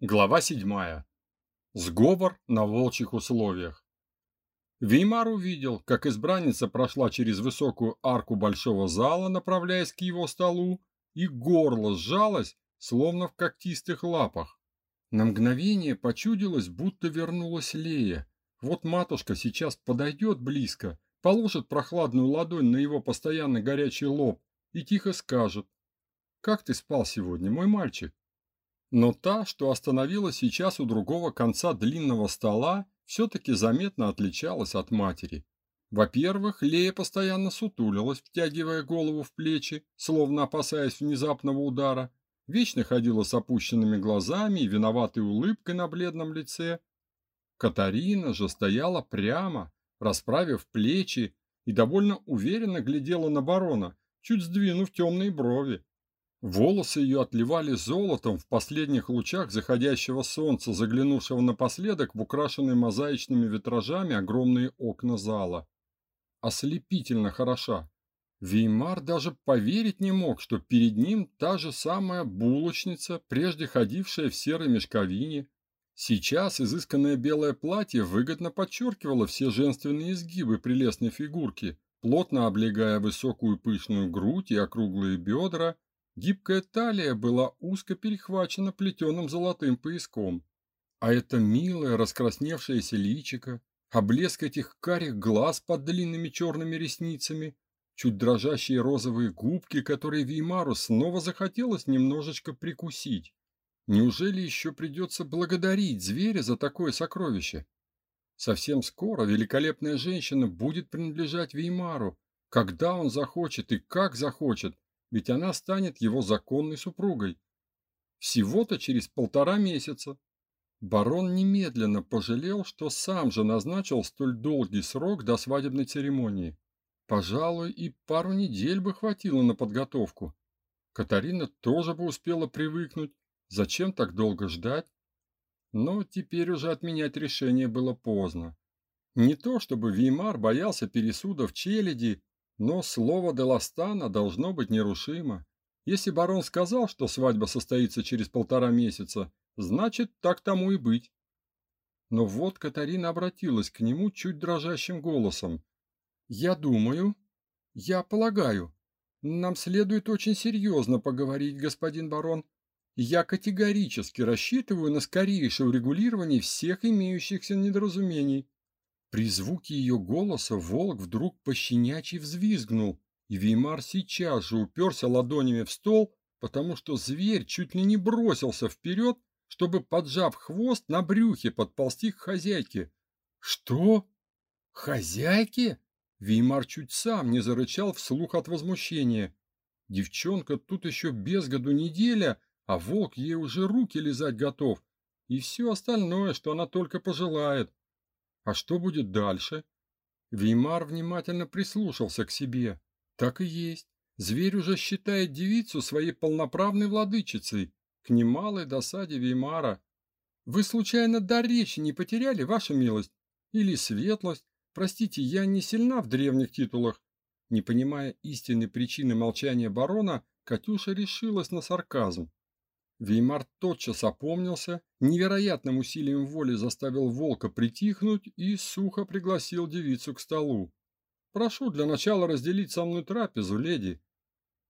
Глава 7. Сговор на волчьих условиях. Веймар увидел, как избранница прошла через высокую арку большого зала, направляясь к его столу, и горло сжалось, словно в когтистых лапах. На мгновение почудилось, будто вернулась Лея. Вот матушка сейчас подойдет близко, положит прохладную ладонь на его постоянно горячий лоб и тихо скажет «Как ты спал сегодня, мой мальчик?» Но та, что остановилась сейчас у другого конца длинного стола, все-таки заметно отличалась от матери. Во-первых, Лея постоянно сутулилась, втягивая голову в плечи, словно опасаясь внезапного удара, вечно ходила с опущенными глазами и виноватой улыбкой на бледном лице. Катарина же стояла прямо, расправив плечи, и довольно уверенно глядела на барона, чуть сдвинув темные брови. Волосы ее отливали золотом в последних лучах заходящего солнца, заглянувшего напоследок в украшенные мозаичными витражами огромные окна зала. Ослепительно хороша. Веймар даже поверить не мог, что перед ним та же самая булочница, прежде ходившая в серой мешковине. Сейчас изысканное белое платье выгодно подчеркивало все женственные изгибы прелестной фигурки, плотно облегая высокую пышную грудь и округлые бедра, Гибкая талия была узко перехвачена плетеным золотым пояском. А это милое раскрасневшееся личико, а блеск этих карих глаз под длинными черными ресницами, чуть дрожащие розовые губки, которые Веймару снова захотелось немножечко прикусить. Неужели еще придется благодарить зверя за такое сокровище? Совсем скоро великолепная женщина будет принадлежать Веймару, когда он захочет и как захочет, ведь она станет его законной супругой. Всего-то через полтора месяца. Барон немедленно пожалел, что сам же назначил столь долгий срок до свадебной церемонии. Пожалуй, и пару недель бы хватило на подготовку. Катарина тоже бы успела привыкнуть. Зачем так долго ждать? Но теперь уже отменять решение было поздно. Не то чтобы Веймар боялся пересудов челяди но слово Деластана должно быть нерушимо. Если барон сказал, что свадьба состоится через полтора месяца, значит, так тому и быть. Но вот Катарина обратилась к нему чуть дрожащим голосом. «Я думаю, я полагаю, нам следует очень серьезно поговорить, господин барон. Я категорически рассчитываю на скорейшее урегулирование всех имеющихся недоразумений. При звуке ее голоса волк вдруг пощенячий взвизгнул, и Веймар сейчас же уперся ладонями в стол, потому что зверь чуть ли не бросился вперед, чтобы, поджав хвост, на брюхе подползти к хозяйке. «Что? Хозяйке?» Веймар чуть сам не зарычал вслух от возмущения. Девчонка тут еще без году неделя, а волк ей уже руки лизать готов, и все остальное, что она только пожелает. А что будет дальше? Веймар внимательно прислушался к себе. Так и есть. Зверь уже считает девицу своей полноправной владычицей, к немалой досаде Веймара. Вы случайно дар речи не потеряли, ваша милость? Или светлость? Простите, я не сильна в древних титулах. Не понимая истинной причины молчания барона, Катюша решилась на сарказм. Веймар тотчас опомнился, невероятным усилием воли заставил волка притихнуть и сухо пригласил девицу к столу. «Прошу для начала разделить со мной трапезу, леди».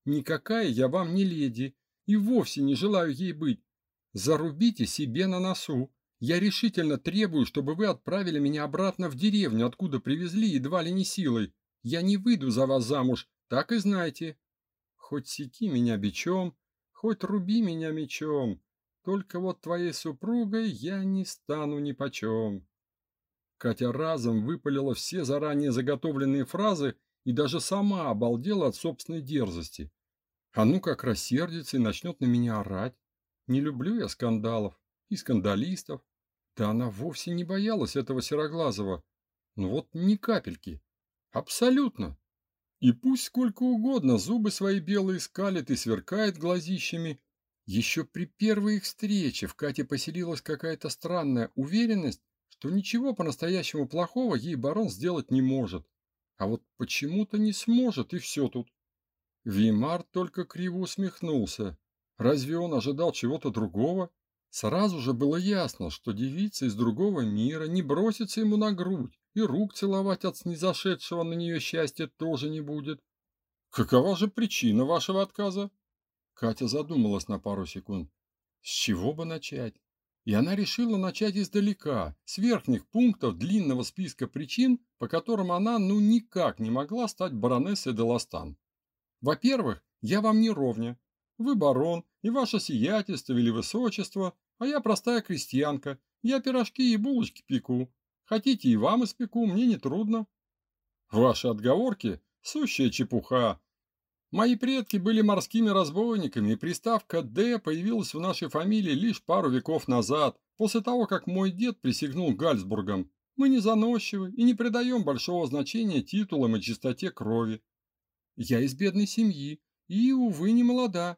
«Никакая я вам не леди, и вовсе не желаю ей быть. Зарубите себе на носу. Я решительно требую, чтобы вы отправили меня обратно в деревню, откуда привезли едва ли не силой. Я не выйду за вас замуж, так и знайте. Хоть секи меня бичом, Хоть руби меня мечом, только вот твоей супругой я не стану ни почем. Катя разом выпалила все заранее заготовленные фразы и даже сама обалдела от собственной дерзости. А ну как рассердится и начнет на меня орать. Не люблю я скандалов и скандалистов. Да она вовсе не боялась этого Сероглазого. Ну вот ни капельки. Абсолютно. И пусть сколько угодно зубы свои белые скалит и сверкает глазищами, еще при первой их встрече в Кате поселилась какая-то странная уверенность, что ничего по-настоящему плохого ей барон сделать не может. А вот почему-то не сможет, и все тут. Вимар только криво усмехнулся. Разве он ожидал чего-то другого? Сразу же было ясно, что девица из другого мира не бросится ему на грудь, и рук целовать от снизошедшего на нее счастья тоже не будет. Какова же причина вашего отказа? Катя задумалась на пару секунд. С чего бы начать? И она решила начать издалека, с верхних пунктов длинного списка причин, по которым она ну никак не могла стать баронессой Деластан. Во-первых, я вам не ровня. Вы барон, и ваше сиятельство или высочество, а я простая крестьянка. Я пирожки и булочки пеку. Хотите и вам испеку, мне не трудно. Ваши отговорки – сущая чепуха. Мои предки были морскими разбойниками, и приставка «Д» появилась в нашей фамилии лишь пару веков назад, после того, как мой дед присягнул Гальцбургом. Мы не заносчивы и не придаем большого значения титулам и чистоте крови. Я из бедной семьи и, увы, не молода.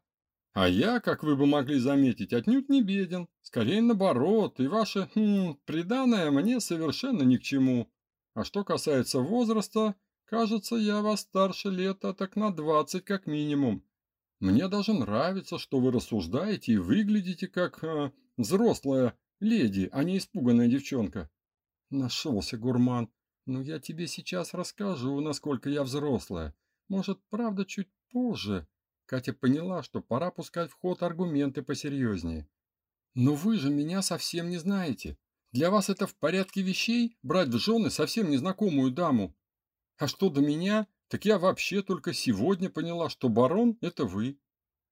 А я, как вы бы могли заметить, отнюдь не беден. Скорее наоборот, и ваше, хм, преданное мне совершенно ни к чему. А что касается возраста, Кажется, я вас старше лет, а так на двадцать как минимум. Мне даже нравится, что вы рассуждаете и выглядите как э, взрослая леди, а не испуганная девчонка. Нашелся гурман. Ну, я тебе сейчас расскажу, насколько я взрослая. Может, правда, чуть позже. Катя поняла, что пора пускать в ход аргументы посерьезнее. Но вы же меня совсем не знаете. Для вас это в порядке вещей брать в жены совсем незнакомую даму, а что до меня, так я вообще только сегодня поняла, что барон – это вы.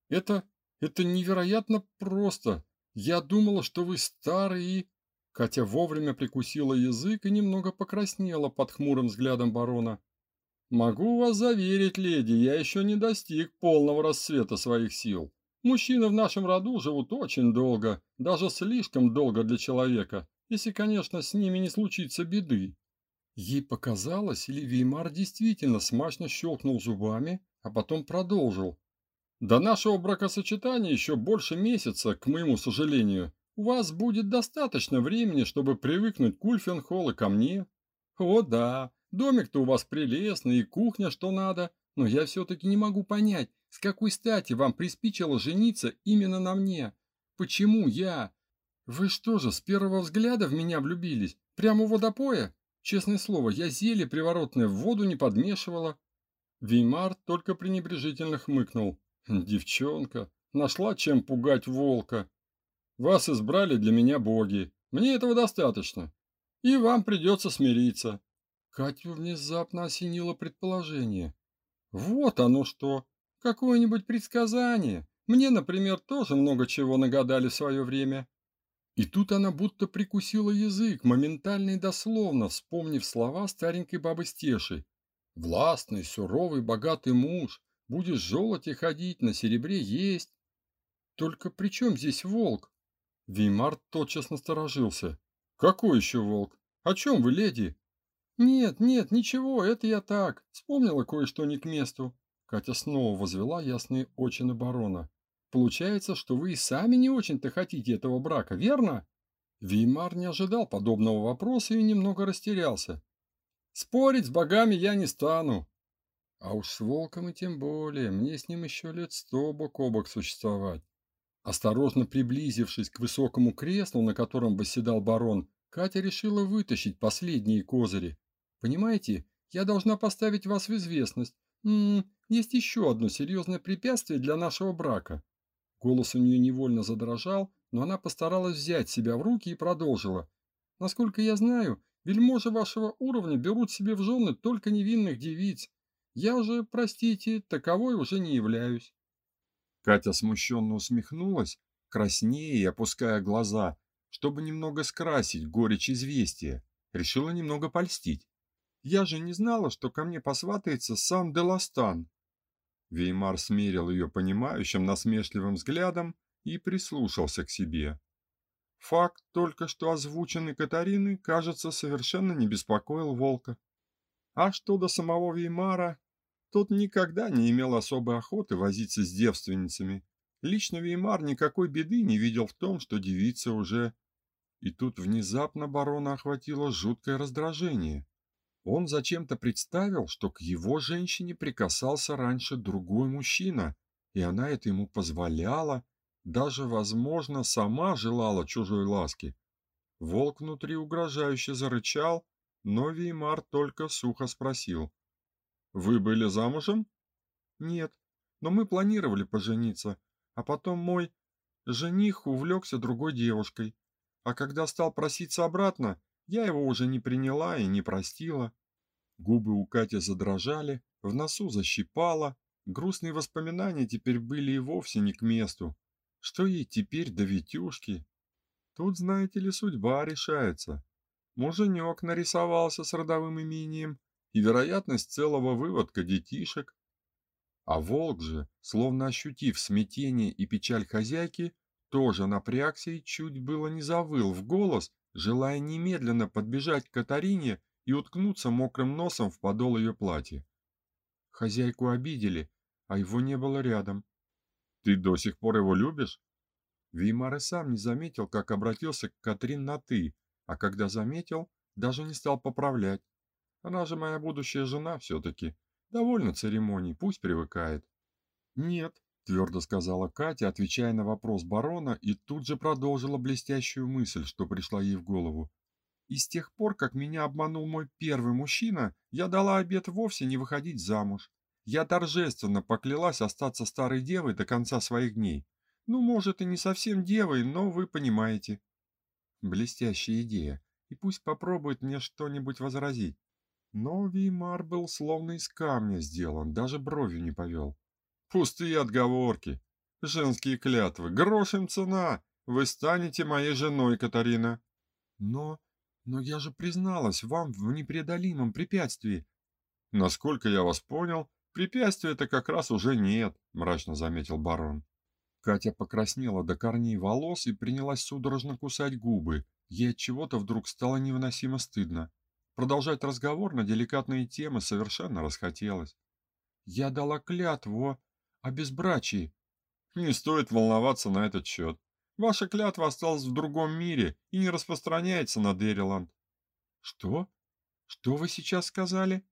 Это... это невероятно просто. Я думала, что вы старый. Катя вовремя прикусила язык и немного покраснела под хмурым взглядом барона. «Могу вас заверить, леди, я еще не достиг полного расцвета своих сил. Мужчины в нашем роду живут очень долго, даже слишком долго для человека, если, конечно, с ними не случится беды. Ей показалось, или Веймар действительно смачно щелкнул зубами, а потом продолжил. «До нашего бракосочетания еще больше месяца, к моему сожалению. У вас будет достаточно времени, чтобы привыкнуть к Ульфенхолл и ко мне. О да, домик-то у вас прелестный и кухня что надо, но я все-таки не могу понять, с какой стати вам приспичило жениться именно на мне? Почему я? Вы что же, с первого взгляда в меня влюбились? Прямо у водопоя? Честное слово, я зелье приворотное в воду не подмешивала. Веймар только пренебрежительно хмыкнул. Девчонка, нашла чем пугать волка. Вас избрали для меня боги. Мне этого достаточно. И вам придется смириться. Катю внезапно осенило предположение. Вот оно что. Какое-нибудь предсказание. Мне, например, тоже много чего нагадали в свое время. И тут она будто прикусила язык, моментально и дословно вспомнив слова старенькой бабы Стеши. «Властный, суровый, богатый муж, будешь в золоте ходить, на серебре есть». «Только при чем здесь волк?» Веймар тотчас насторожился. «Какой еще волк? О чем вы, леди?» «Нет, нет, ничего, это я так. Вспомнила кое-что не к месту». Катя снова возвела ясные очи на барона. Получается, что вы и сами не очень-то хотите этого брака, верно? Веймар не ожидал подобного вопроса и немного растерялся. Спорить с богами я не стану. А уж с волком и тем более, мне с ним еще лет сто бок о бок существовать. Осторожно приблизившись к высокому креслу, на котором восседал барон, Катя решила вытащить последние козыри. Понимаете, я должна поставить вас в известность. М есть еще одно серьезное препятствие для нашего брака. Голос у нее невольно задрожал, но она постаралась взять себя в руки и продолжила. Насколько я знаю, вельможи вашего уровня берут себе в жены только невинных девиц. Я же, простите, таковой уже не являюсь. Катя смущенно усмехнулась, краснея и опуская глаза, чтобы немного скрасить горечь известия. Решила немного польстить. Я же не знала, что ко мне посватается сам Деластан. Веймар смерил ее понимающим насмешливым взглядом и прислушался к себе. Факт, только что озвученный Катарины, кажется, совершенно не беспокоил волка. А что до самого Веймара, тот никогда не имел особой охоты возиться с девственницами. Лично Веймар никакой беды не видел в том, что девица уже... И тут внезапно барона охватило жуткое раздражение. Он зачем-то представил, что к его женщине прикасался раньше другой мужчина, и она это ему позволяла, даже, возможно, сама желала чужой ласки. Волк внутри угрожающе зарычал, но Веймар только сухо спросил. «Вы были замужем?» «Нет, но мы планировали пожениться, а потом мой жених увлекся другой девушкой. А когда стал проситься обратно, я его уже не приняла и не простила». Губы у Кати задрожали, в носу защипало, грустные воспоминания теперь были и вовсе не к месту. Что ей теперь до Витюшки? Тут, знаете ли, судьба решается. Муженек нарисовался с родовым имением, и вероятность целого выводка детишек. А волк же, словно ощутив смятение и печаль хозяйки, тоже напрягся и чуть было не завыл в голос, желая немедленно подбежать к Катарине и уткнуться мокрым носом в подол ее платья. Хозяйку обидели, а его не было рядом. Ты до сих пор его любишь? Веймар и сам не заметил, как обратился к Катрин на «ты», а когда заметил, даже не стал поправлять. Она же моя будущая жена все-таки. Довольно церемоний, пусть привыкает. Нет, твердо сказала Катя, отвечая на вопрос барона, и тут же продолжила блестящую мысль, что пришла ей в голову. И с тех пор, как меня обманул мой первый мужчина, я дала обет вовсе не выходить замуж. Я торжественно поклялась остаться старой девой до конца своих дней. Ну, может, и не совсем девой, но вы понимаете. Блестящая идея. И пусть попробует мне что-нибудь возразить. Но Веймар был словно из камня сделан, даже бровью не повел. Пустые отговорки. Женские клятвы. Грош им цена. Вы станете моей женой, Катарина. Но... но я же призналась вам в непреодолимом препятствии. Насколько я вас понял, Препятствия-то как раз уже нет, мрачно заметил барон. Катя покраснела до корней волос и принялась судорожно кусать губы. Ей от чего-то вдруг стало невыносимо стыдно. Продолжать разговор на деликатные темы совершенно расхотелось. Я дала клятву о безбрачии. Не стоит волноваться на этот счет. Ваша клятва осталась в другом мире и не распространяется на Дериланд. Что? Что вы сейчас сказали?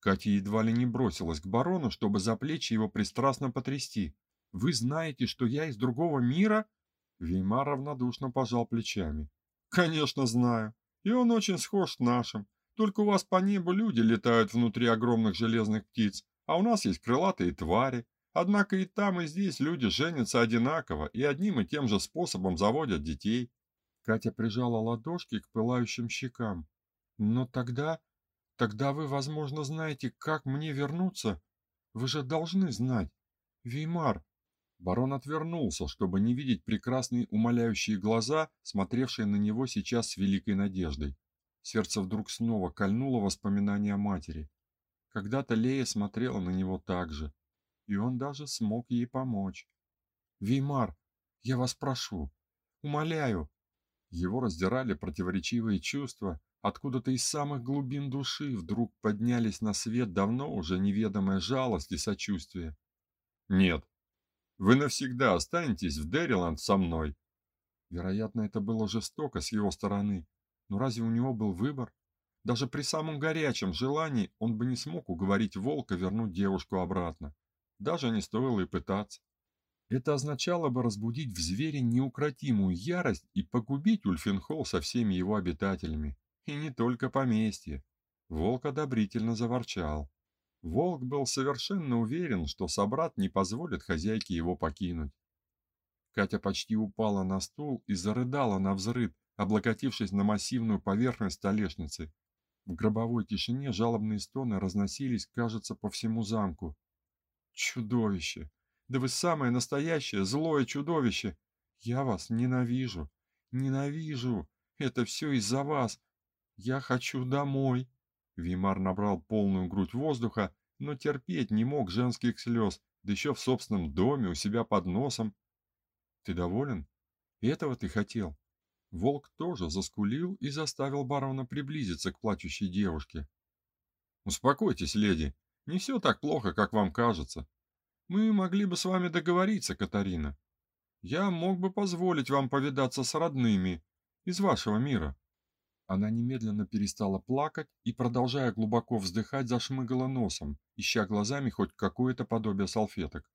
Катя едва ли не бросилась к барону, чтобы за плечи его пристрастно потрясти. «Вы знаете, что я из другого мира?» Веймар равнодушно пожал плечами. «Конечно знаю. И он очень схож с нашим. Только у вас по небу люди летают внутри огромных железных птиц, а у нас есть крылатые твари. Однако и там, и здесь люди женятся одинаково и одним и тем же способом заводят детей». Катя прижала ладошки к пылающим щекам. «Но тогда Тогда вы, возможно, знаете, как мне вернуться. Вы же должны знать. Веймар. Барон отвернулся, чтобы не видеть прекрасные умоляющие глаза, смотревшие на него сейчас с великой надеждой. Сердце вдруг снова кольнуло воспоминание о матери. Когда-то Лея смотрела на него так же, и он даже смог ей помочь. Веймар, я вас прошу, умоляю. Его раздирали противоречивые чувства, Откуда-то из самых глубин души вдруг поднялись на свет давно уже неведомая жалость и сочувствие. Нет. Вы навсегда останетесь в Дэриланд со мной. Вероятно, это было жестоко с его стороны, но разве у него был выбор? Даже при самом горячем желании он бы не смог уговорить волка вернуть девушку обратно. Даже не стоило и пытаться. Это означало бы разбудить в звере неукротимую ярость и погубить Ульфенхолл со всеми его обитателями. И не только поместье. Волк одобрительно заворчал. Волк был совершенно уверен, что собрат не позволит хозяйке его покинуть. Катя почти упала на стул и зарыдала на взрыв, облокотившись на массивную поверхность столешницы. В гробовой тишине жалобные стоны разносились, кажется, по всему замку. Чудовище! Да вы самое настоящее злое чудовище! Я вас ненавижу! Ненавижу! Это все из-за вас! Я хочу домой. Вимар набрал полную грудь воздуха, но терпеть не мог женских слез, да еще в собственном доме у себя под носом. Ты доволен? Этого ты хотел? Волк тоже заскулил и заставил барона приблизиться к плачущей девушке. Успокойтесь, леди. Не все так плохо, как вам кажется. Мы могли бы с вами договориться, Катарина. Я мог бы позволить вам повидаться с родными из вашего мира. Она немедленно перестала плакать и, продолжая глубоко вздыхать, зашмыгала носом, ища глазами хоть какое-то подобие салфеток.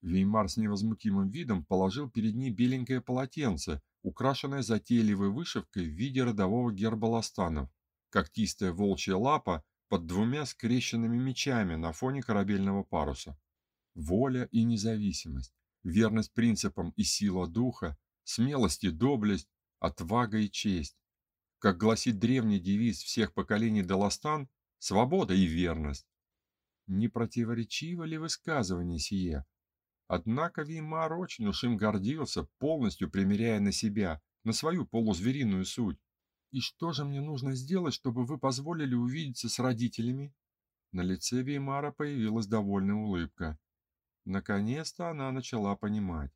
Веймар с невозмутимым видом положил перед ней беленькое полотенце, украшенное затейливой вышивкой в виде родового герба ластанов, когтистая волчья лапа под двумя скрещенными мечами на фоне корабельного паруса. Воля и независимость, верность принципам и сила духа, смелость и доблесть, отвага и честь. Как гласит древний девиз всех поколений Даластан, свобода и верность. Не противоречиво ли высказывание сие? Однако Веймар очень уж им гордился, полностью примеряя на себя, на свою полузвериную суть. «И что же мне нужно сделать, чтобы вы позволили увидеться с родителями?» На лице Веймара появилась довольная улыбка. Наконец-то она начала понимать.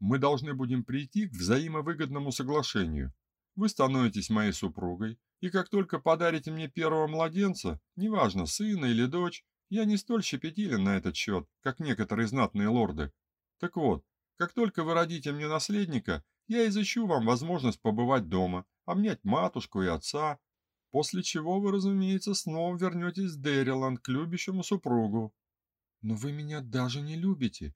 «Мы должны будем прийти к взаимовыгодному соглашению. Вы становитесь моей супругой, и как только подарите мне первого младенца, неважно, сына или дочь, я не столь щепетилен на этот счет, как некоторые знатные лорды. Так вот, как только вы родите мне наследника, я изыщу вам возможность побывать дома, обнять матушку и отца, после чего вы, разумеется, снова вернетесь в Дэриланд к любящему супругу. Но вы меня даже не любите.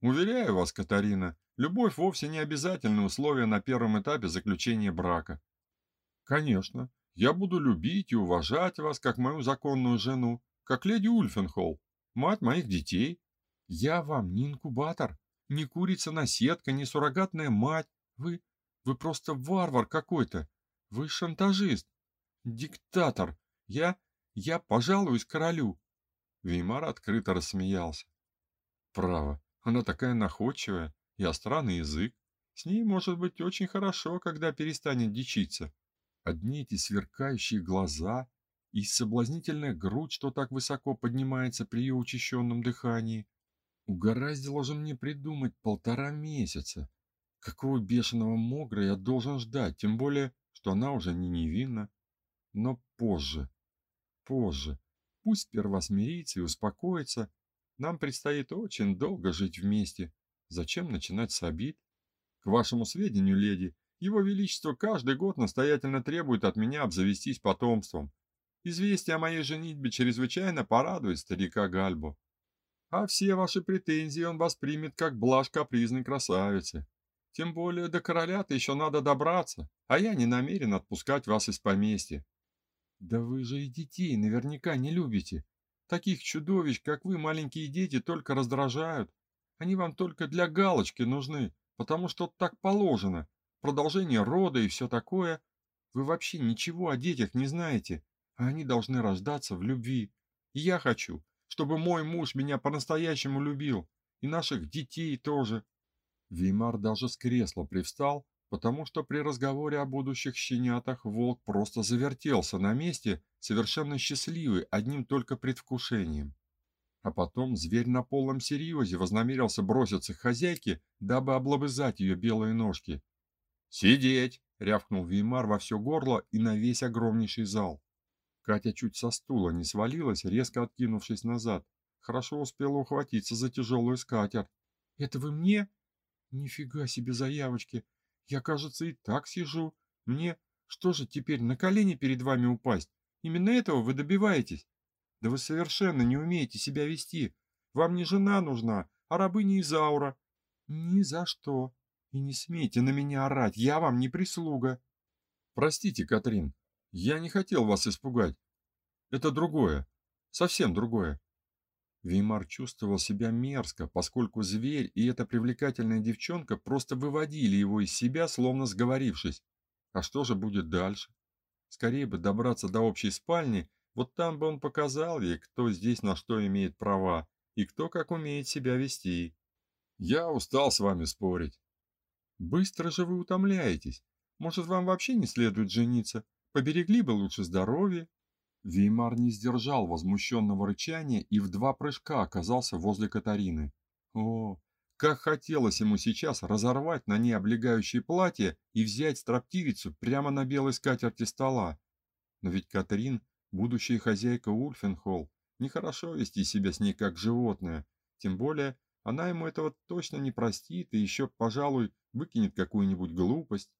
Уверяю вас, Катарина, любовь вовсе не обязательное условие на первом этапе заключения брака. Конечно, я буду любить и уважать вас как мою законную жену, как леди Ульфенхолл, мать моих детей. Я вам не инкубатор, не курица-наседка, не суррогатная мать. Вы... вы просто варвар какой-то. Вы шантажист, диктатор. Я... я пожалуюсь королю. Веймар открыто рассмеялся. Право, она такая находчивая и остра на язык. С ней может быть очень хорошо, когда перестанет дичиться. Одни эти сверкающие глаза, и соблазнительная грудь, что так высоко поднимается при ее учащенном дыхании. Угораздило же мне придумать полтора месяца. Какого бешеного могра я должен ждать, тем более, что она уже не невинна. Но позже, позже, пусть сперва смирится и успокоится. Нам предстоит очень долго жить вместе. Зачем начинать с обид? К вашему сведению, леди, его величество каждый год настоятельно требует от меня обзавестись потомством. Известие о моей женитьбе чрезвычайно порадует старика Гальбу. А все ваши претензии он воспримет как блажь капризной красавицы. Тем более до короля-то еще надо добраться, а я не намерен отпускать вас из поместья. Да вы же и детей наверняка не любите. Таких чудовищ, как вы, маленькие дети, только раздражают. Они вам только для галочки нужны, потому что так положено. Продолжение рода и все такое. Вы вообще ничего о детях не знаете а они должны рождаться в любви. И я хочу, чтобы мой муж меня по-настоящему любил, и наших детей тоже. Веймар даже с кресла привстал, потому что при разговоре о будущих щенятах волк просто завертелся на месте, совершенно счастливый одним только предвкушением. А потом зверь на полном серьезе вознамерился броситься к хозяйке, дабы облобызать ее белые ножки. «Сидеть!» — рявкнул Веймар во все горло и на весь огромнейший зал. Катя чуть со стула не свалилась, резко откинувшись назад. Хорошо успела ухватиться за тяжелую скатерть. «Это вы мне?» «Нифига себе заявочки! Я, кажется, и так сижу. Мне что же теперь, на колени перед вами упасть? Именно этого вы добиваетесь? Да вы совершенно не умеете себя вести. Вам не жена нужна, а рабыня Изаура. Ни за что. И не смейте на меня орать, я вам не прислуга. Простите, Катрин, я не хотел вас испугать. Это другое, совсем другое. Веймар чувствовал себя мерзко, поскольку зверь и эта привлекательная девчонка просто выводили его из себя, словно сговорившись. А что же будет дальше? Скорее бы добраться до общей спальни, вот там бы он показал ей, кто здесь на что имеет права и кто как умеет себя вести. Я устал с вами спорить. Быстро же вы утомляетесь. Может, вам вообще не следует жениться? Поберегли бы лучше здоровье. Веймар не сдержал возмущенного рычания и в два прыжка оказался возле Катарины. О, как хотелось ему сейчас разорвать на ней облегающее платье и взять строптивицу прямо на белой скатерти стола. Но ведь Катрин, будущая хозяйка Ульфенхолл, нехорошо вести себя с ней как животное, тем более она ему этого точно не простит и еще, пожалуй, выкинет какую-нибудь глупость.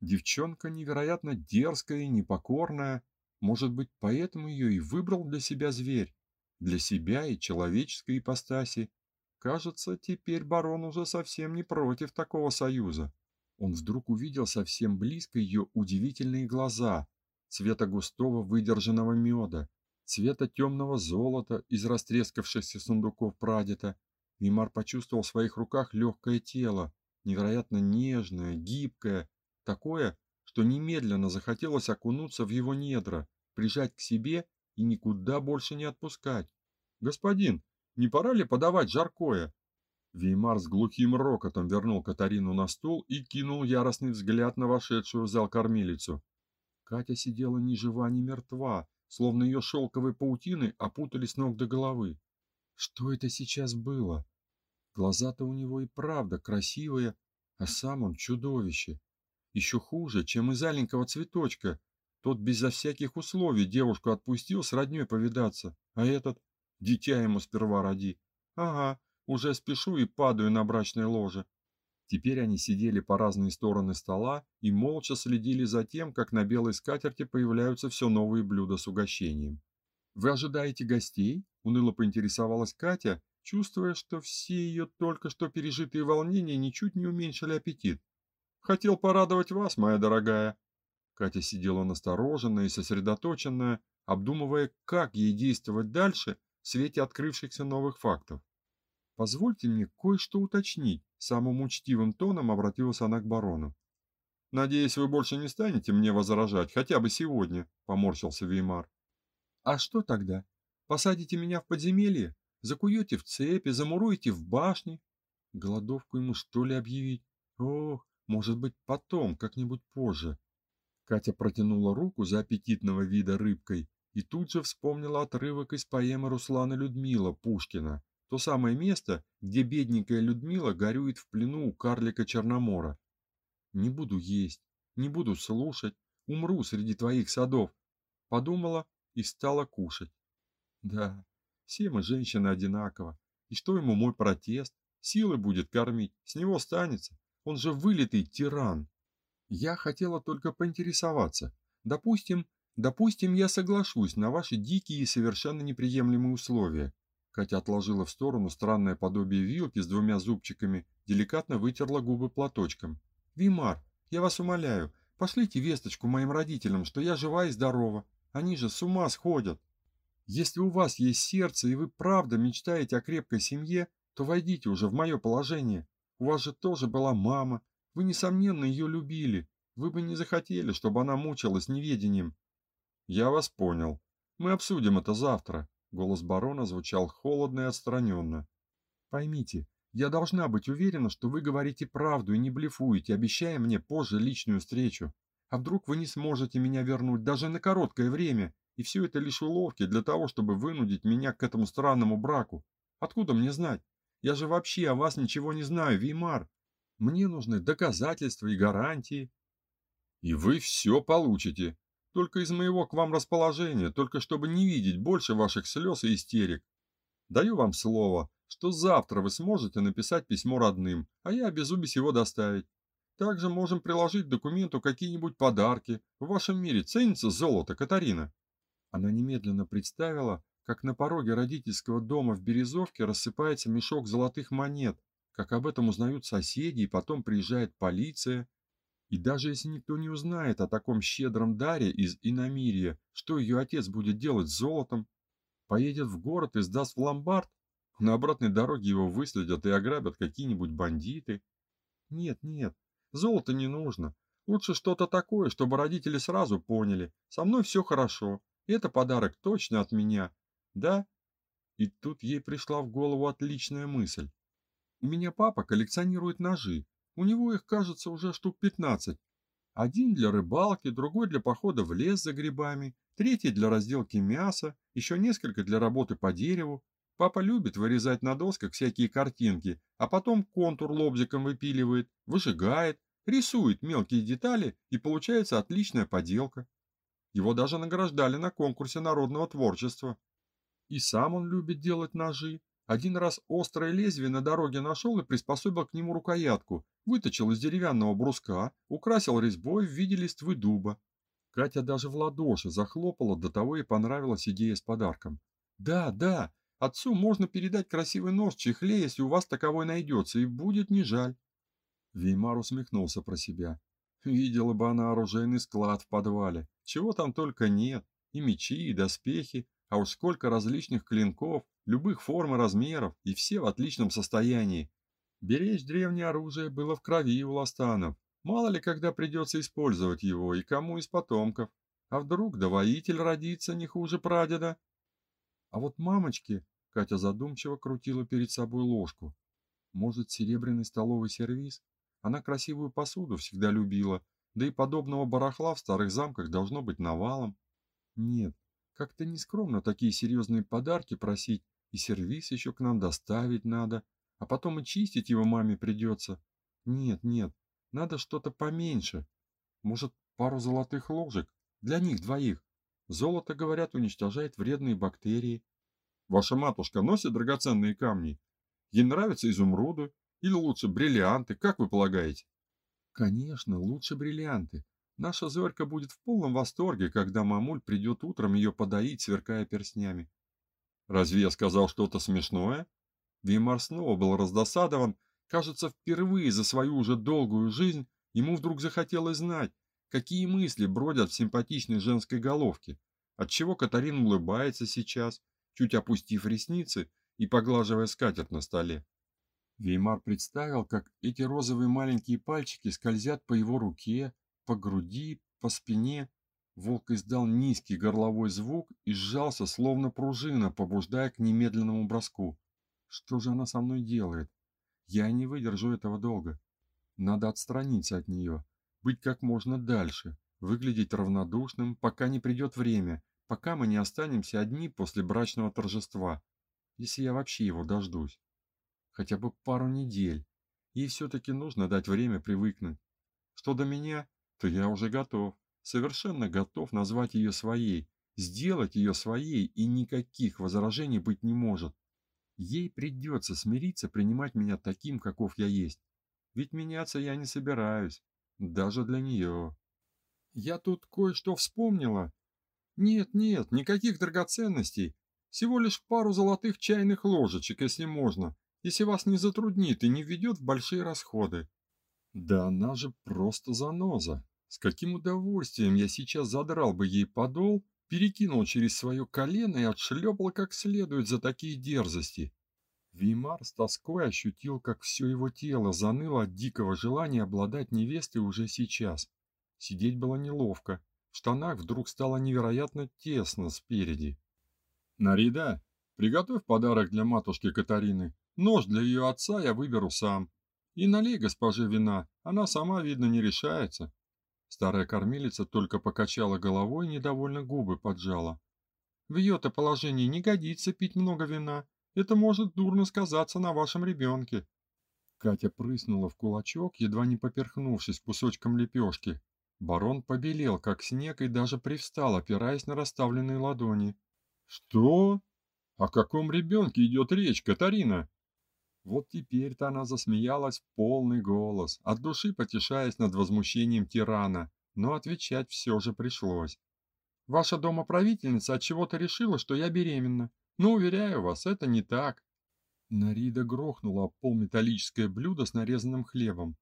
Девчонка невероятно дерзкая и непокорная. Может быть, поэтому ее и выбрал для себя зверь. Для себя и человеческой ипостаси. Кажется, теперь барон уже совсем не против такого союза. Он вдруг увидел совсем близко ее удивительные глаза, цвета густого выдержанного меда, цвета темного золота из растрескавшихся сундуков прадеда. Вимар почувствовал в своих руках легкое тело, невероятно нежное, гибкое, такое, что немедленно захотелось окунуться в его недра, прижать к себе и никуда больше не отпускать. «Господин, не пора ли подавать жаркое?» Веймар с глухим рокотом вернул Катарину на стул и кинул яростный взгляд на вошедшую в зал кормилицу. Катя сидела ни жива, ни мертва, словно ее шелковые паутины опутали с ног до головы. Что это сейчас было? Глаза-то у него и правда красивые, а сам он чудовище. Еще хуже, чем из аленького цветочка. Тот безо всяких условий девушку отпустил с роднёй повидаться, а этот дитя ему сперва роди. Ага, уже спешу и падаю на брачное ложе. Теперь они сидели по разные стороны стола и молча следили за тем, как на белой скатерти появляются все новые блюда с угощением. Вы ожидаете гостей? уныло поинтересовалась Катя, чувствуя, что все ее только что пережитые волнения ничуть не уменьшили аппетит. Хотел порадовать вас, моя дорогая. Катя сидела настороженная и сосредоточенная, обдумывая, как ей действовать дальше в свете открывшихся новых фактов. Позвольте мне кое-что уточнить, самым учтивым тоном обратилась она к барону. Надеюсь, вы больше не станете мне возражать, хотя бы сегодня, поморщился Веймар. А что тогда? Посадите меня в подземелье, закуете в цепи, замуруете в башне? Голодовку ему что ли объявить? Ох, может быть, потом, как-нибудь позже. Катя протянула руку за аппетитного вида рыбкой и тут же вспомнила отрывок из поэмы Руслана Людмила Пушкина. То самое место, где бедненькая Людмила горюет в плену у карлика Черномора. Не буду есть, не буду слушать, умру среди твоих садов, подумала и стала кушать. Да, все мы женщины одинаково. И что ему мой протест? Силы будет кормить, с него станется. Он же вылитый тиран. Я хотела только поинтересоваться. Допустим, допустим, я соглашусь на ваши дикие и совершенно неприемлемые условия. Катя отложила в сторону странное подобие вилки с двумя зубчиками, деликатно вытерла губы платочком. Вимар, я вас умоляю, пошлите весточку моим родителям, что я жива и здорова. Они же с ума сходят. Если у вас есть сердце и вы правда мечтаете о крепкой семье, то войдите уже в мое положение. У вас же тоже была мама. Вы, несомненно, ее любили. Вы бы не захотели, чтобы она мучилась неведением. Я вас понял. Мы обсудим это завтра. Голос барона звучал холодно и отстраненно. Поймите, я должна быть уверена, что вы говорите правду и не блефуете, обещая мне позже личную встречу. А вдруг вы не сможете меня вернуть даже на короткое время, и все это лишь уловки для того, чтобы вынудить меня к этому странному браку? Откуда мне знать? Я же вообще о вас ничего не знаю, Веймар. Мне нужны доказательства и гарантии. И вы все получите. Только из моего к вам расположения, только чтобы не видеть больше ваших слез и истерик. Даю вам слово, что завтра вы сможете написать письмо родным, а я обязуюсь его доставить. Также можем приложить к документу какие-нибудь подарки. В вашем мире ценится золото, Катарина. Она немедленно представила, как на пороге родительского дома в Березовке рассыпается мешок золотых монет, как об этом узнают соседи и потом приезжает полиция. И даже если никто не узнает о таком щедром даре из иномирья, что ее отец будет делать с золотом? Поедет в город и сдаст в ломбард? На обратной дороге его выследят и ограбят какие-нибудь бандиты? Нет, нет, золото не нужно. Лучше что-то такое, чтобы родители сразу поняли. Со мной все хорошо. Это подарок точно от меня, да? И тут ей пришла в голову отличная мысль. У меня папа коллекционирует ножи. У него их, кажется, уже штук 15. Один для рыбалки, другой для похода в лес за грибами, третий для разделки мяса, еще несколько для работы по дереву. Папа любит вырезать на досках всякие картинки, а потом контур лобзиком выпиливает, выжигает, рисует мелкие детали, и получается отличная поделка. Его даже награждали на конкурсе народного творчества. И сам он любит делать ножи. Один раз острое лезвие на дороге нашел и приспособил к нему рукоятку, выточил из деревянного бруска, украсил резьбой в виде листвы дуба. Катя даже в ладоши захлопала, до того и понравилась идея с подарком. Да, да, Отцу можно передать красивый нож чехле, если у вас таковой найдется, и будет не жаль. Веймар усмехнулся про себя. Видела бы она оружейный склад в подвале. Чего там только нет. И мечи, и доспехи, а уж сколько различных клинков, любых форм и размеров, и все в отличном состоянии. Беречь древнее оружие было в крови у ластанов. Мало ли, когда придется использовать его и кому из потомков. А вдруг да воитель родится не хуже прадеда? А вот мамочки, Катя задумчиво крутила перед собой ложку. Может, серебряный столовый сервиз? Она красивую посуду всегда любила, да и подобного барахла в старых замках должно быть навалом. Нет, как-то нескромно такие серьезные подарки просить, и сервиз еще к нам доставить надо, а потом и чистить его маме придется. Нет, нет, надо что-то поменьше. Может, пару золотых ложек? Для них двоих. Золото, говорят, уничтожает вредные бактерии. Ваша матушка носит драгоценные камни? Ей нравятся изумруды или лучше бриллианты, как вы полагаете? Конечно, лучше бриллианты. Наша Зорька будет в полном восторге, когда мамуль придет утром ее подоить, сверкая перстнями. Разве я сказал что-то смешное? Вимар снова был раздосадован. Кажется, впервые за свою уже долгую жизнь ему вдруг захотелось знать, какие мысли бродят в симпатичной женской головке. Отчего Катарина улыбается сейчас, чуть опустив ресницы и поглаживая скатерть на столе. Веймар представил, как эти розовые маленькие пальчики скользят по его руке, по груди, по спине. Волк издал низкий горловой звук и сжался, словно пружина, побуждая к немедленному броску. Что же она со мной делает? Я не выдержу этого долго. Надо отстраниться от нее, быть как можно дальше, выглядеть равнодушным, пока не придет время, пока мы не останемся одни после брачного торжества, если я вообще его дождусь. Хотя бы пару недель. Ей все-таки нужно дать время привыкнуть. Что до меня, то я уже готов, совершенно готов назвать ее своей, сделать ее своей, и никаких возражений быть не может. Ей придется смириться принимать меня таким, каков я есть. Ведь меняться я не собираюсь, даже для нее. Я тут кое-что вспомнила, нет, нет, никаких драгоценностей. Всего лишь пару золотых чайных ложечек, если можно, если вас не затруднит и не введет в большие расходы. Да она же просто заноза. С каким удовольствием я сейчас задрал бы ей подол, перекинул через свое колено и отшлепал как следует за такие дерзости. Вимар с тоской ощутил, как все его тело заныло от дикого желания обладать невестой уже сейчас. Сидеть было неловко, в штанах вдруг стало невероятно тесно спереди. «Нарида, приготовь подарок для матушки Катарины. Нож для ее отца я выберу сам. И налей госпоже вина, она сама, видно, не решается». Старая кормилица только покачала головой и недовольно губы поджала. «В ее-то положении не годится пить много вина. Это может дурно сказаться на вашем ребенке». Катя прыснула в кулачок, едва не поперхнувшись кусочком лепешки, Барон побелел, как снег, и даже привстал, опираясь на расставленные ладони. «Что? О каком ребенке идет речь, Катарина?» Вот теперь-то она засмеялась в полный голос, от души потешаясь над возмущением тирана, но отвечать все же пришлось. «Ваша домоправительница от чего то решила, что я беременна. Но, уверяю вас, это не так». Нарида грохнула пол металлическое блюдо с нарезанным хлебом.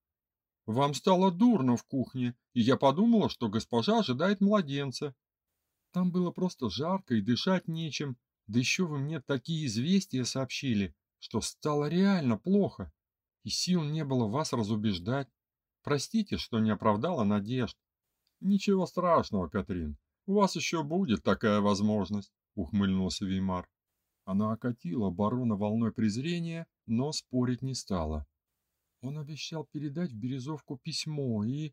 Вам стало дурно в кухне, и я подумала, что госпожа ожидает младенца. Там было просто жарко и дышать нечем, да еще вы мне такие известия сообщили, что стало реально плохо, и сил не было вас разубеждать. Простите, что не оправдала надежд. Ничего страшного, Катрин, у вас еще будет такая возможность, ухмыльнулся Веймар. Она окатила барона волной презрения, но спорить не стала. Он обещал передать в Березовку письмо и...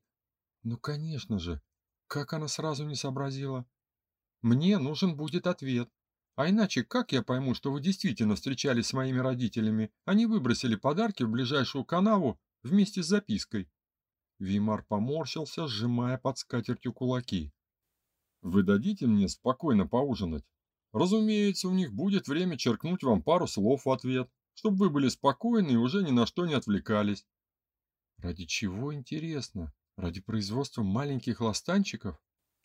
Ну, конечно же, как она сразу не сообразила? Мне нужен будет ответ. А иначе как я пойму, что вы действительно встречались с моими родителями, не выбросили подарки в ближайшую канаву вместе с запиской? Вимар поморщился, сжимая под скатертью кулаки. Вы дадите мне спокойно поужинать? Разумеется, у них будет время черкнуть вам пару слов в ответ чтобы вы были спокойны и уже ни на что не отвлекались. Ради чего, интересно? Ради производства маленьких ластанчиков?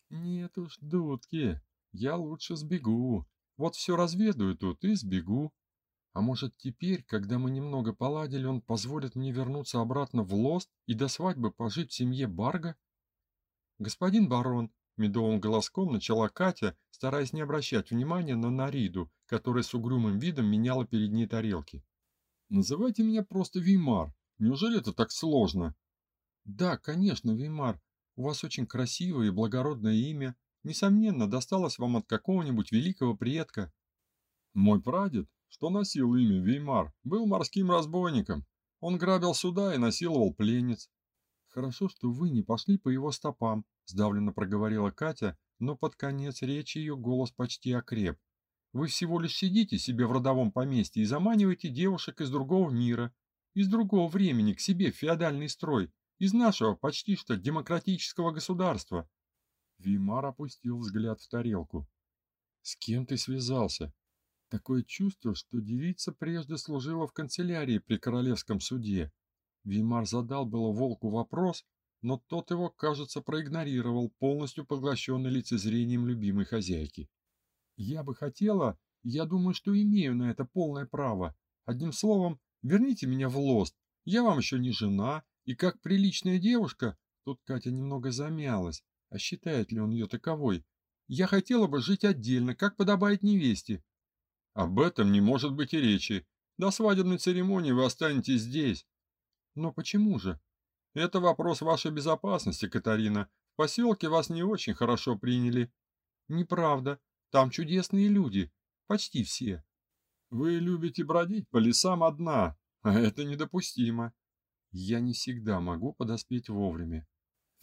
Нет уж, дудки, я лучше сбегу. Вот все разведаю тут и сбегу. А может, теперь, когда мы немного поладили, он позволит мне вернуться обратно в Лост и до свадьбы пожить в семье Барга? Господин барон, медовым голоском начала Катя, стараясь не обращать внимания на Нариду, которая с угрюмым видом меняла перед ней тарелки. Называйте меня просто Веймар. Неужели это так сложно? Да, конечно, Веймар. У вас очень красивое и благородное имя. Несомненно, досталось вам от какого-нибудь великого предка. Мой прадед, что носил имя Веймар, был морским разбойником. Он грабил суда и насиловал пленниц. Хорошо, что вы не пошли по его стопам, сдавленно проговорила Катя, но под конец речи ее голос почти окреп. Вы всего лишь сидите себе в родовом поместье и заманиваете девушек из другого мира, из другого времени к себе в феодальный строй, из нашего почти что демократического государства. Вимар опустил взгляд в тарелку. С кем ты связался? Такое чувство, что девица прежде служила в канцелярии при королевском суде. Вимар задал было волку вопрос, но тот его, кажется, проигнорировал, полностью поглощенный лицезрением любимой хозяйки. Я бы хотела, я думаю, что имею на это полное право. Одним словом, верните меня в Лост. Я вам еще не жена, и как приличная девушка, тут Катя немного замялась, а считает ли он ее таковой, я хотела бы жить отдельно, как подобает невесте. Об этом не может быть и речи. До свадебной церемонии вы останетесь здесь. Но почему же? Это вопрос вашей безопасности, Катарина. В поселке вас не очень хорошо приняли. Неправда. Там чудесные люди, почти все. Вы любите бродить по лесам одна, а это недопустимо. Я не всегда могу подоспеть вовремя.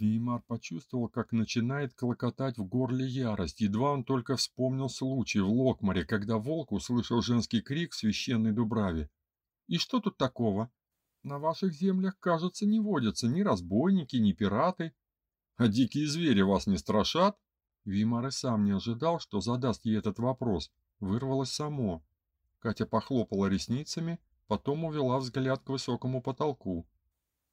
Веймар почувствовал, как начинает клокотать в горле ярость. Едва он только вспомнил случай в Локмаре, когда волк услышал женский крик в священной дубраве. И что тут такого? На ваших землях, кажется, не водятся ни разбойники, ни пираты. А дикие звери вас не страшат? Вимар и сам не ожидал, что задаст ей этот вопрос. Вырвалось само. Катя похлопала ресницами, потом увела взгляд к высокому потолку.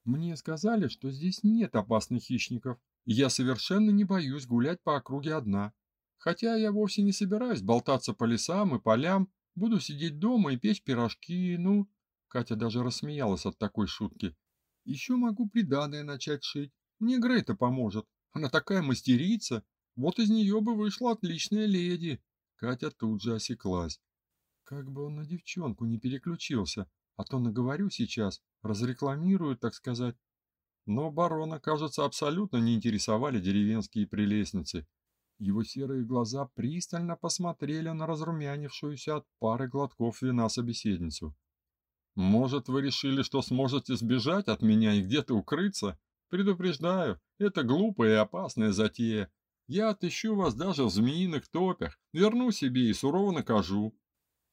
Мне сказали, что здесь нет опасных хищников, и я совершенно не боюсь гулять по округе одна. Хотя я вовсе не собираюсь болтаться по лесам и полям, буду сидеть дома и печь пирожки, ну... Катя даже рассмеялась от такой шутки. Еще могу приданое начать шить. Мне Грейта поможет. Она такая мастерица, вот из нее бы вышла отличная леди. Катя тут же осеклась. Как бы он на девчонку не переключился, а то наговорю сейчас, разрекламирую, так сказать. Но барона, кажется, абсолютно не интересовали деревенские прелестницы. Его серые глаза пристально посмотрели на разрумянившуюся от пары глотков вина собеседницу. «Может, вы решили, что сможете сбежать от меня и где-то укрыться? Предупреждаю, это глупая и опасная затея. Я отыщу вас даже в змеиных топях, верну себе и сурово накажу.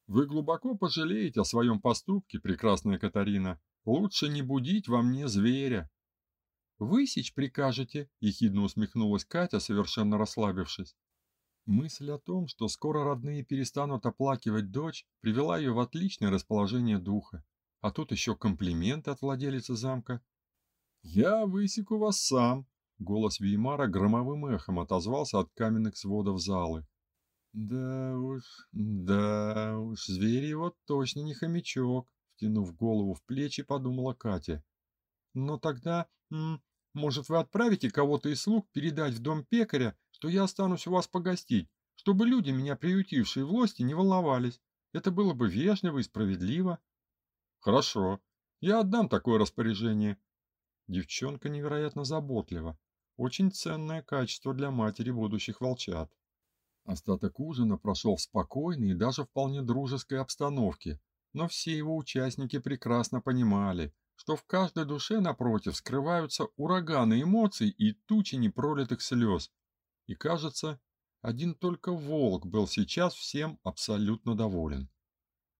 Вы глубоко пожалеете о своем поступке, прекрасная Катарина. Лучше не будить во мне зверя. Высечь прикажете, ехидно усмехнулась Катя, совершенно расслабившись. Мысль о том, что скоро родные перестанут оплакивать дочь, привела ее в отличное расположение духа. А тут еще комплименты от владелицы замка. «Я высеку вас сам», Голос Веймара громовым эхом отозвался от каменных сводов залы. «Да уж, да уж, зверь его точно не хомячок», втянув голову в плечи, подумала Катя. «Но тогда, может, вы отправите кого-то из слуг передать в дом пекаря, что я останусь у вас погостить, чтобы люди, меня приютившие в лости, не волновались. Это было бы вежливо и справедливо». «Хорошо, я отдам такое распоряжение». Девчонка невероятно заботлива. Очень ценное качество для матери будущих волчат. Остаток ужина прошел в спокойной и даже вполне дружеской обстановке, но все его участники прекрасно понимали, что в каждой душе напротив скрываются ураганы эмоций и тучи непролитых слез. И кажется, один только волк был сейчас всем абсолютно доволен.